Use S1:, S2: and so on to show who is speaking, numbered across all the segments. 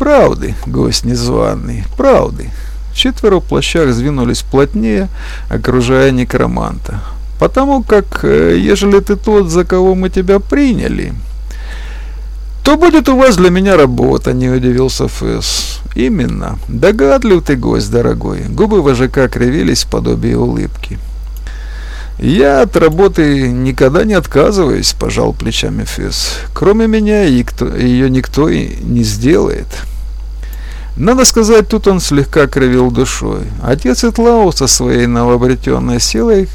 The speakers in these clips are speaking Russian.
S1: Правды, гость незваный, правды. Четверо в плащах сдвинулись плотнее, окружая некроманта. Потому как, э, ежели ты тот, за кого мы тебя приняли, то будет у вас для меня работа, не удивился Фэс. Именно. Догадлив ты гость, дорогой. Губы вожака кривились в подобие улыбки. «Я от работы никогда не отказываюсь», – пожал плечами Фес. «Кроме меня ее никто и не сделает». Надо сказать, тут он слегка кривил душой. Отец Итлау со своей новообретенной силой,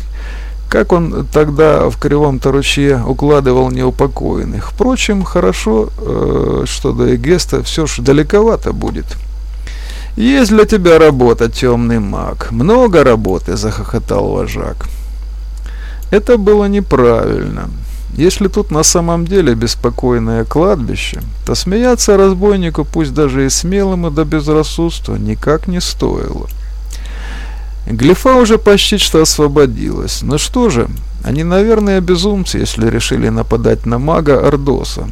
S1: как он тогда в кривом-то ручье укладывал неупокоенных. Впрочем, хорошо, э, что до Эгеста все же далековато будет. «Есть для тебя работа, темный маг. Много работы», – захохотал вожак. Это было неправильно. Если тут на самом деле беспокойное кладбище, то смеяться разбойнику, пусть даже и смелому до безрассудства, никак не стоило. Глифа уже почти что освободилась. Ну что же, они, наверное, безумцы, если решили нападать на мага Ордоса.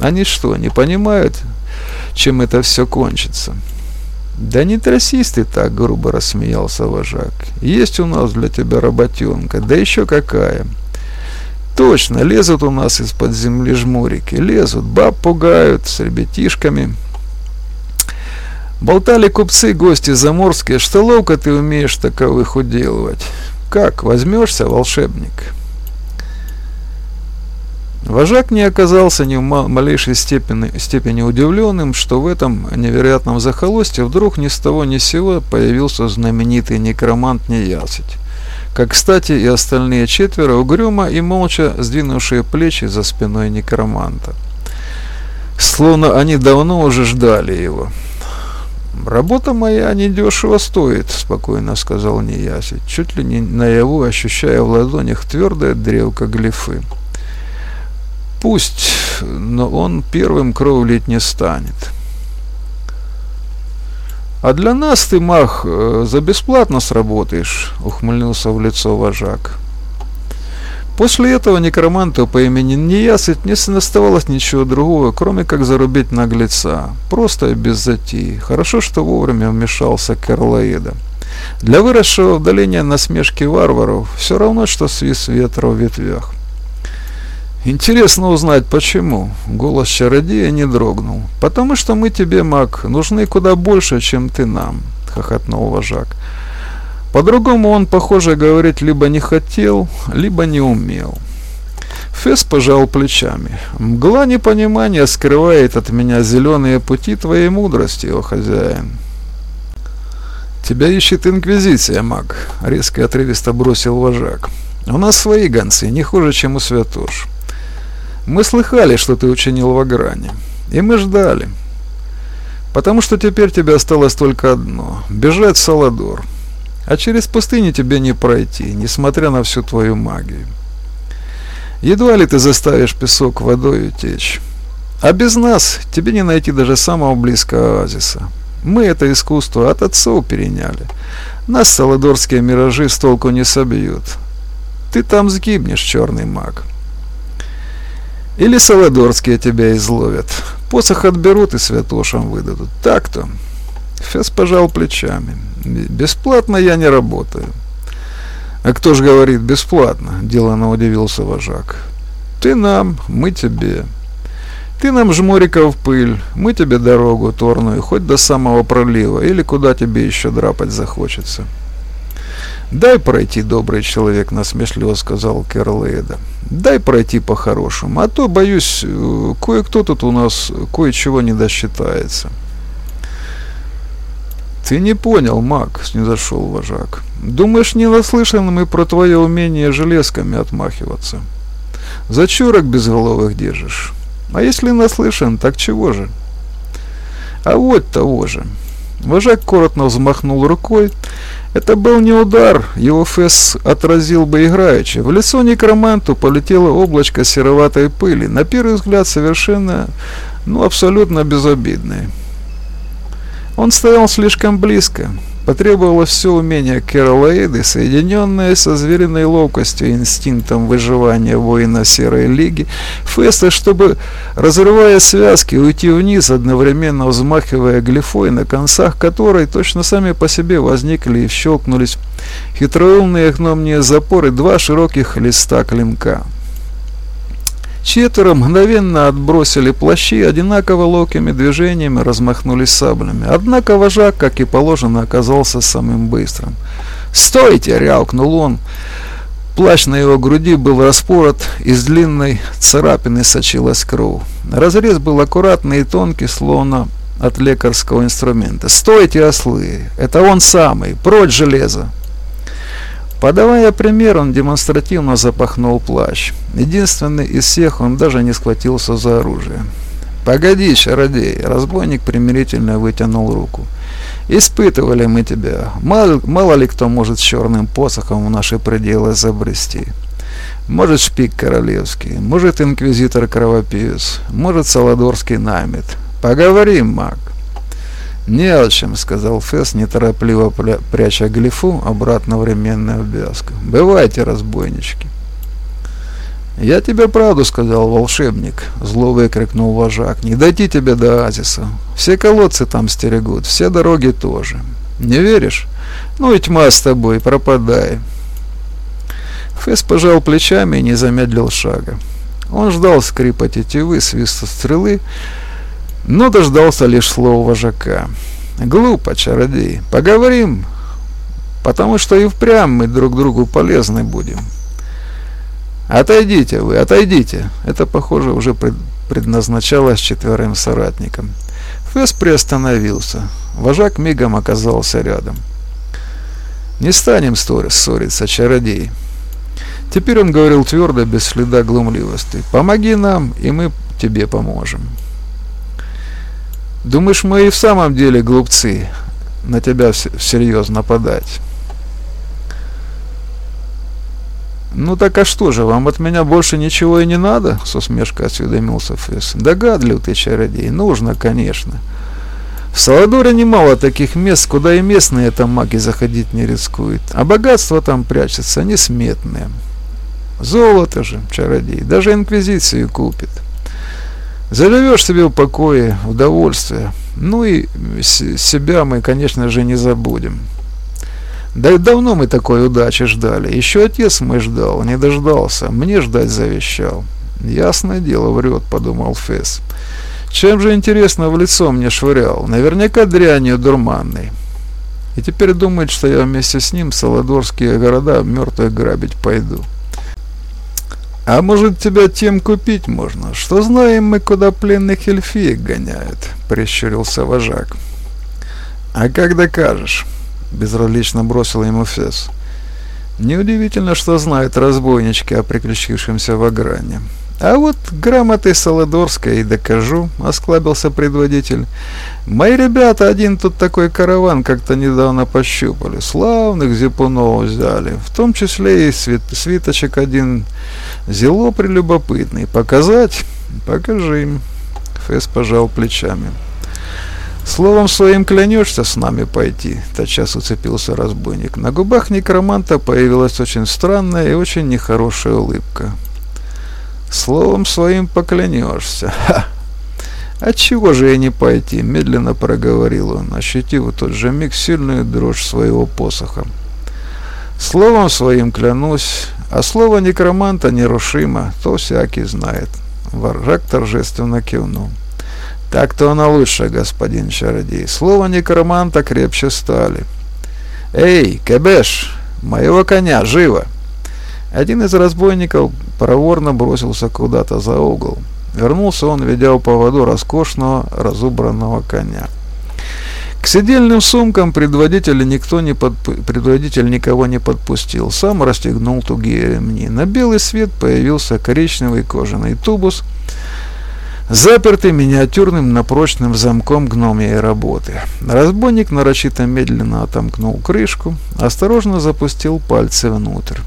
S1: Они что, не понимают, чем это все кончится? «Да не трясись ты так», — грубо рассмеялся вожак. «Есть у нас для тебя работенка, да еще какая». «Точно, лезут у нас из-под земли жмурики, лезут, баб пугают с ребятишками». Болтали купцы, гости заморские, что ловко ты умеешь таковых уделывать. Как, возьмешься, волшебник?» Вожак не оказался ни в малейшей степени, степени удивленным, что в этом невероятном захолустье вдруг ни с того ни с сего появился знаменитый некромант Неясыть. Как, кстати, и остальные четверо, угрюмо и молча сдвинувшие плечи за спиной некроманта. Словно они давно уже ждали его. «Работа моя недешево стоит», — спокойно сказал Неясить, чуть ли не наяву ощущая в ладонях твердое древко глифы. Пусть, но он первым кровлить не станет. «А для нас ты, Мах, э, за бесплатно сработаешь», — ухмыльнулся в лицо вожак. После этого некроманту по имени Неясыть не оставалось ничего другого, кроме как зарубить наглеца. Просто и без затей. Хорошо, что вовремя вмешался Керлаида. Для выросшего в долине насмешки варваров все равно, что свист ветра в ветвях. Интересно узнать, почему. Голос чародея не дрогнул. Потому что мы тебе, маг, нужны куда больше, чем ты нам, хохотнул вожак. По-другому он, похоже, говорить либо не хотел, либо не умел. Фес пожал плечами. «Мгла непонимания скрывает от меня зеленые пути твоей мудрости, о хозяин». «Тебя ищет Инквизиция, маг», — резко и отрывисто бросил вожак. «У нас свои гонцы, не хуже, чем у святош. Мы слыхали, что ты учинил в Агране, и мы ждали. Потому что теперь тебе осталось только одно – бежать в Саладор. А через пустыню тебе не пройти, несмотря на всю твою магию. Едва ли ты заставишь песок водой утечь. А без нас тебе не найти даже самого близкого оазиса. Мы это искусство от отцов переняли. Нас саладорские миражи с толку не собьют. Ты там сгибнешь, черный маг. Или Саладорские тебя изловят. Посох отберут и святошам выдадут. Так-то. Фес пожал плечами. Бесплатно я не работаю. А кто ж говорит бесплатно? Делано удивился вожак. Ты нам, мы тебе. Ты нам жмуриков пыль, мы тебе дорогу торную, хоть до самого пролива, или куда тебе еще драпать захочется. «Дай пройти, добрый человек», — насмешливо сказал Керлейда. «Дай пройти по-хорошему, а то, боюсь, э, кое-кто тут у нас кое-чего не досчитается». «Ты не понял, маг», — снизошел вожак. «Думаешь, не наслышаны мы про твое умение железками отмахиваться? За чурок безголовых держишь? А если наслышан, так чего же?» «А вот того же». Вожак коротко взмахнул рукой. Это был не удар, его фес отразил бы играючи. В лицо некроманту полетело облачко сероватой пыли, на первый взгляд совершенно, ну абсолютно безобидное. Он стоял слишком близко, потребовалось все умение Кэролаиды, соединенное со звериной ловкостью и инстинктом выживания воина Серой Лиги, Феста, чтобы, разрывая связки, уйти вниз, одновременно взмахивая глифой, на концах которой точно сами по себе возникли и щелкнулись хитроумные гномные запоры два широких листа клинка. Четверо мгновенно отбросили плащи, одинаково ловкими движениями размахнулись саблями. Однако вожак, как и положено, оказался самым быстрым. «Стойте!» — рявкнул он. Плащ на его груди был распорот, из длинной царапины сочилась кровь. Разрез был аккуратный и тонкий, словно от лекарского инструмента. «Стойте, ослы! Это он самый! Прочь железо!» Подавая пример, он демонстративно запахнул плащ. Единственный из всех, он даже не схватился за оружие. «Погоди, чародей!» Разбойник примирительно вытянул руку. «Испытывали мы тебя. Мало, мало ли кто может с черным посохом в наши пределы забрести. Может шпик королевский, может инквизитор-кровопивец, может саладорский намет. Поговорим, маг!» «Не о чем», — сказал Фесс, неторопливо пряча глифу обратно временную обвязку. «Бывайте, разбойнички». «Я тебе правду сказал, волшебник», — зло выкрикнул вожак. «Не дойти тебе до Азиса. Все колодцы там стерегут, все дороги тоже. Не веришь? Ну и тьма с тобой, пропадай». Фесс пожал плечами и не замедлил шага. Он ждал скрипа тетивы, свиста стрелы, но дождался лишь слова вожака. «Глупо, чародей. Поговорим, потому что и впрямь мы друг другу полезны будем». «Отойдите вы, отойдите!» Это, похоже, уже предназначалось четверым соратникам. Фэс приостановился. Вожак мигом оказался рядом. «Не станем ссориться, чародей». Теперь он говорил твердо, без следа глумливости. «Помоги нам, и мы тебе поможем». Думаешь, мы и в самом деле глупцы на тебя всерьез нападать? «Ну так а что же, вам от меня больше ничего и не надо?» — с усмешкой осведомился Фесс. «Догадлив ты, чародей, нужно, конечно. В Саладоре немало таких мест, куда и местные там маги заходить не рискуют, а богатство там прячется несметное. Золото же, чародей, даже инквизицию купит». Заживешь себе в покое, удовольствие. Ну и себя мы, конечно же, не забудем. Да давно мы такой удачи ждали. Еще отец мой ждал, не дождался. Мне ждать завещал. Ясное дело, врет, подумал Фесс. Чем же, интересно, в лицо мне швырял? Наверняка дрянью дурманной. И теперь думает, что я вместе с ним саладорские города мертвых грабить пойду. А может тебя тем купить можно? Что знаем мы, куда пленных эльфиек гоняют? Прищурился вожак. А как докажешь? Безразлично бросил ему Фес. Неудивительно, что знают разбойнички о приключившемся в Агране. «А вот грамотой Солодорской докажу», — осклабился предводитель. «Мои ребята один тут такой караван как-то недавно пощупали. Славных зипунов взяли, в том числе и свит свиточек один зело прелюбопытный. Показать? Покажи им». Фэс пожал плечами. «Словом своим клянешься с нами пойти?» — тотчас уцепился разбойник. На губах некроманта появилась очень странная и очень нехорошая улыбка. Словом своим поклянешься. Ха! «Отчего же я не пойти?» — медленно проговорил он, ощутив в тот же миг сильную дрожь своего посоха. «Словом своим клянусь, а слово некроманта нерушимо, то всякий знает». Варжак торжественно кивнул. «Так-то оно лучше, господин чародей. Слово некроманта крепче стали». «Эй, Кебеш, моего коня, живо!» Один из разбойников проворно бросился куда-то за угол. Вернулся он, ведя у поводу роскошного разубранного коня. К сидельным сумкам предводителя никто не подпу... предводитель никого не подпустил. Сам расстегнул тугие ремни. На белый свет появился коричневый кожаный тубус, запертый миниатюрным напрочным замком гномьей работы. Разбойник нарочито медленно отомкнул крышку, осторожно запустил пальцы внутрь.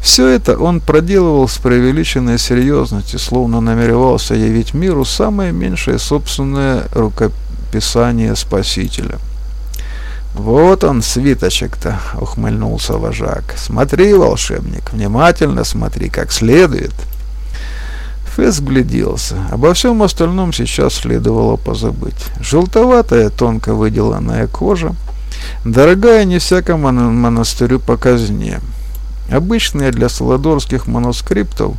S1: Все это он проделывал с преувеличенной серьезностью, словно намеревался явить миру самое меньшее собственное рукописание Спасителя. «Вот он, свиточек-то!» — ухмыльнулся вожак. «Смотри, волшебник, внимательно смотри, как следует!» Фесс гляделся. Обо всем остальном сейчас следовало позабыть. Желтоватая, тонко выделанная кожа, дорогая не всякому монастырю по казне. Обычные для саладорских манускриптов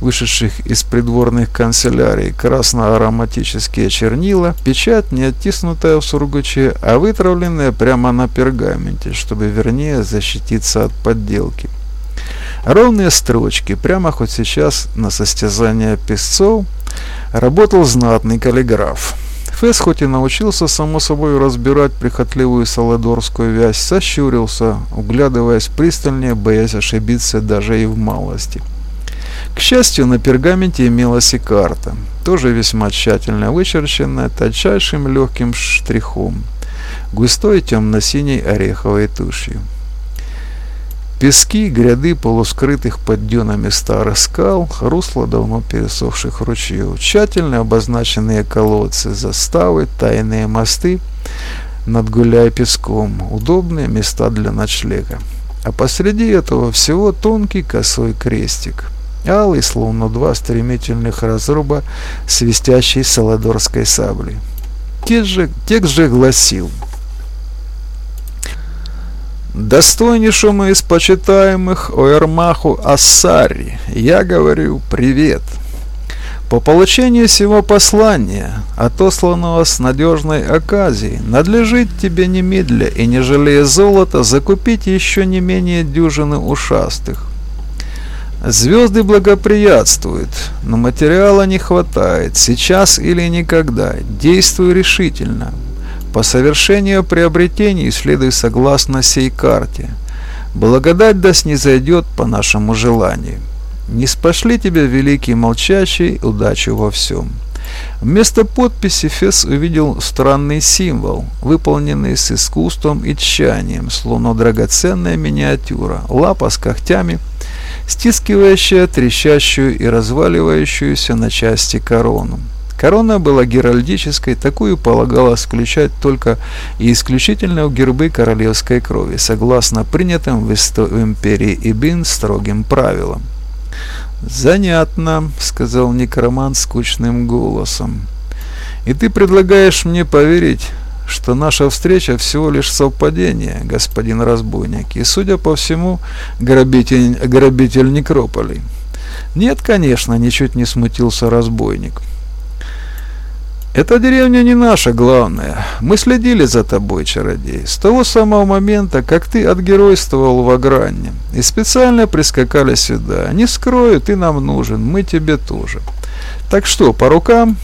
S1: вышедших из придворных канцелярий красно-ароматические чернила, печать не оттиснутая в сургуче, а вытравленная прямо на пергаменте, чтобы вернее защититься от подделки. Ровные строчки, прямо хоть сейчас на состязание песцов, работал знатный каллиграф. Фесс хоть и научился само собой разбирать прихотливую саладорскую вязь, сощурился, углядываясь пристальнее, боясь ошибиться даже и в малости – к счастью, на пергаменте имелась и карта, тоже весьма тщательно вычерченная тончайшим легким штрихом, густой темно-синей ореховой тушью. Пески, гряды полускрытых под дюнами старых скал, русло давно пересохших ручьев, тщательно обозначенные колодцы, заставы, тайные мосты над гуляй песком, удобные места для ночлега. А посреди этого всего тонкий косой крестик – алый, словно два стремительных разруба свистящей саладорской сабли. Текст же, текст же гласил «Достойнейшему из почитаемых Оэрмаху Ассари я говорю привет». По получению сего послания, отосланного с надежной оказией, надлежит тебе немедля и не жалея золота закупить еще не менее дюжины ушастых, Звезды благоприятствуют, но материала не хватает, сейчас или никогда. Действуй решительно. По совершению приобретений следуй согласно сей карте. Благодать да снизойдет по нашему желанию. Не спошли тебя великий молчащий удачу во всем. Вместо подписи Фесс увидел странный символ, выполненный с искусством и тщанием, словно драгоценная миниатюра, лапа с когтями – стискивающая трещащую и разваливающуюся на части корону. Корона была геральдической, такую полагалось включать только и исключительно в гербы королевской крови, согласно принятым в, в империи Ибин строгим правилам. «Занятно», — сказал некромант скучным голосом. «И ты предлагаешь мне поверить, что наша встреча всего лишь совпадение, господин разбойник, и, судя по всему, грабитель, грабитель некрополей. Нет, конечно, ничуть не смутился разбойник. Эта деревня не наша главная. Мы следили за тобой, чародей, с того самого момента, как ты отгеройствовал в Агране, и специально прискакали сюда. Не скрою, ты нам нужен, мы тебе тоже. Так что, по рукам?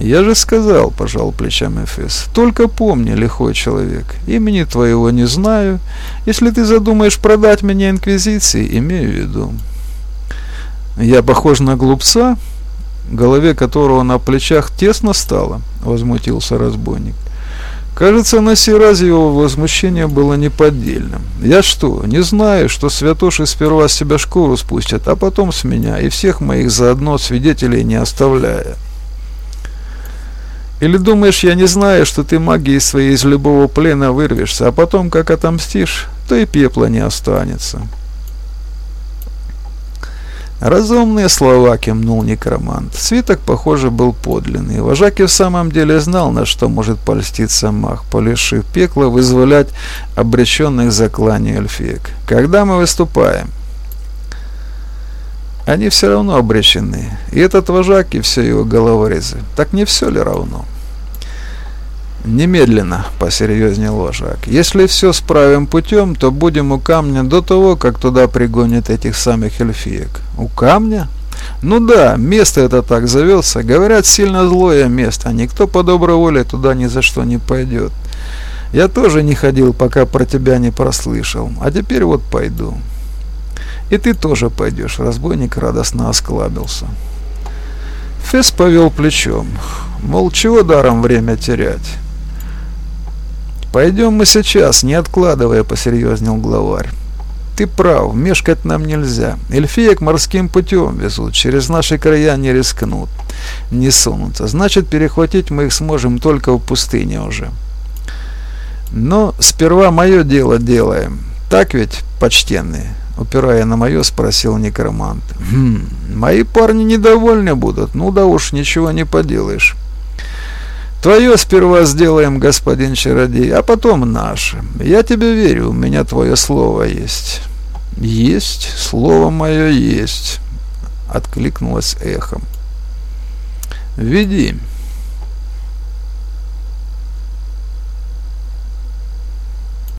S1: «Я же сказал», — пожал плечами Фесс. «Только помни, лихой человек, имени твоего не знаю. Если ты задумаешь продать меня Инквизиции, имею в виду». «Я похож на глупца, голове которого на плечах тесно стало», — возмутился разбойник. Кажется, на сей раз его возмущение было неподдельным. «Я что, не знаю, что святоши сперва с себя шкуру спустят, а потом с меня, и всех моих заодно свидетелей не оставляя?» Или думаешь, я не знаю, что ты магией своей из любого плена вырвешься, а потом, как отомстишь, то и пепла не останется. Разумные слова кивнул некромант. Свиток, похоже, был подлинный. Вожак в самом деле знал, на что может польститься маг, полишив пекла вызволять обреченных за клане эльфиек. Когда мы выступаем? Они все равно обречены. И этот вожак, и все его головорезы. Так не все ли равно? Немедленно, посерьезнел вожак. Если все справим путем, то будем у камня до того, как туда пригонят этих самых эльфиек. У камня? Ну да, место это так завелся. Говорят, сильно злое место. Никто по доброй воле туда ни за что не пойдет. Я тоже не ходил, пока про тебя не прослышал. А теперь вот пойду. И ты тоже пойдешь, разбойник радостно осклабился. Фесс повел плечом, мол, чего даром время терять. «Пойдем мы сейчас, не откладывая», — посерьезнел главарь. «Ты прав, мешкать нам нельзя. Эльфиек морским путем везут, через наши края не рискнут, не сунутся. Значит, перехватить мы их сможем только в пустыне уже». Но сперва мое дело делаем. Так ведь, почтенный? Упирая на мое, спросил некромант. «Хм, мои парни недовольны будут. Ну да уж, ничего не поделаешь. Твое сперва сделаем, господин чародей, а потом наше. Я тебе верю, у меня твое слово есть. Есть, слово мое есть, откликнулось эхом. Веди.